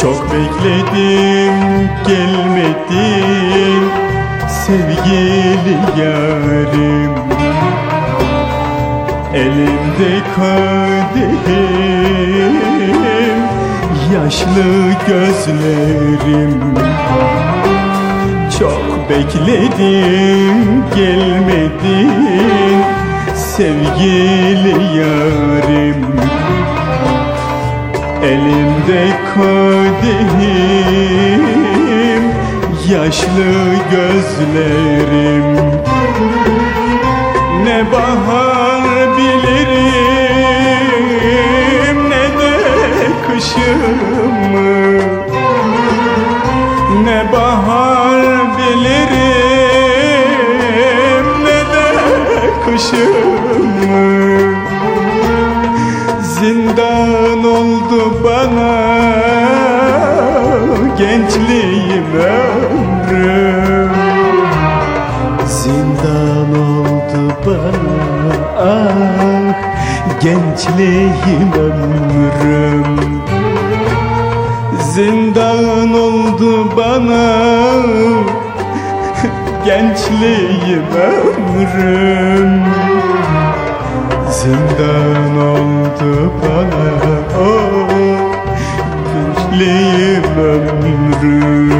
Çok bekledim gelmedin sevgili yarim Elimde kadehim yaşlı gözlerim. Çok bekledim gelmedin sevgili yarim yaşlı gözlerim. Ne bahar bilirim ne de kışımı. Ne bahar bilirim ne de kışımı. Zindan oldu bana gençliğim bana ah gençliğim ömrüm. Zindan oldu bana gençliğim ömrüm. Zindan oldu bana o gençliğim ömrüm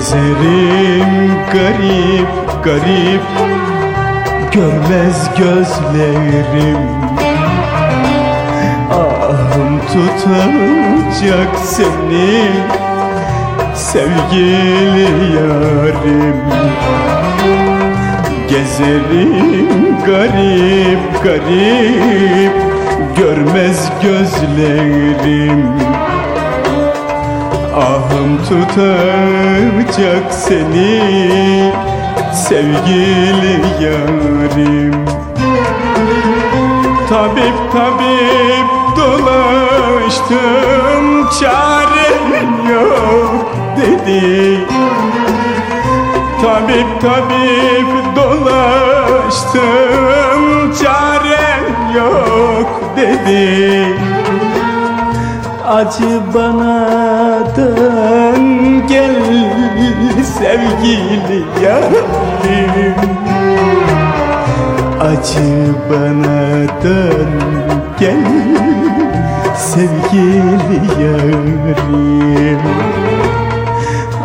Gezerim garip garip. Görmez gözlerim. Ahım tutacak seni Sevgili yarim. Gezerim garip garip. Görmez gözlerim Ahım tutacak seni sevgili yarim. Tabip tabip dolaştım çarem yok dedi. Tabip tabip dolaştım çarem yok dedi. Acı bana dön gel sevgili yarim. Acı bana dön gel sevgili yarim.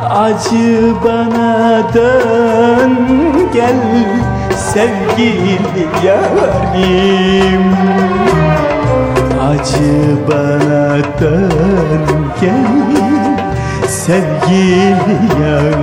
Acı bana dön gel sevgili yarim Acı bana dön gel sevgili yarim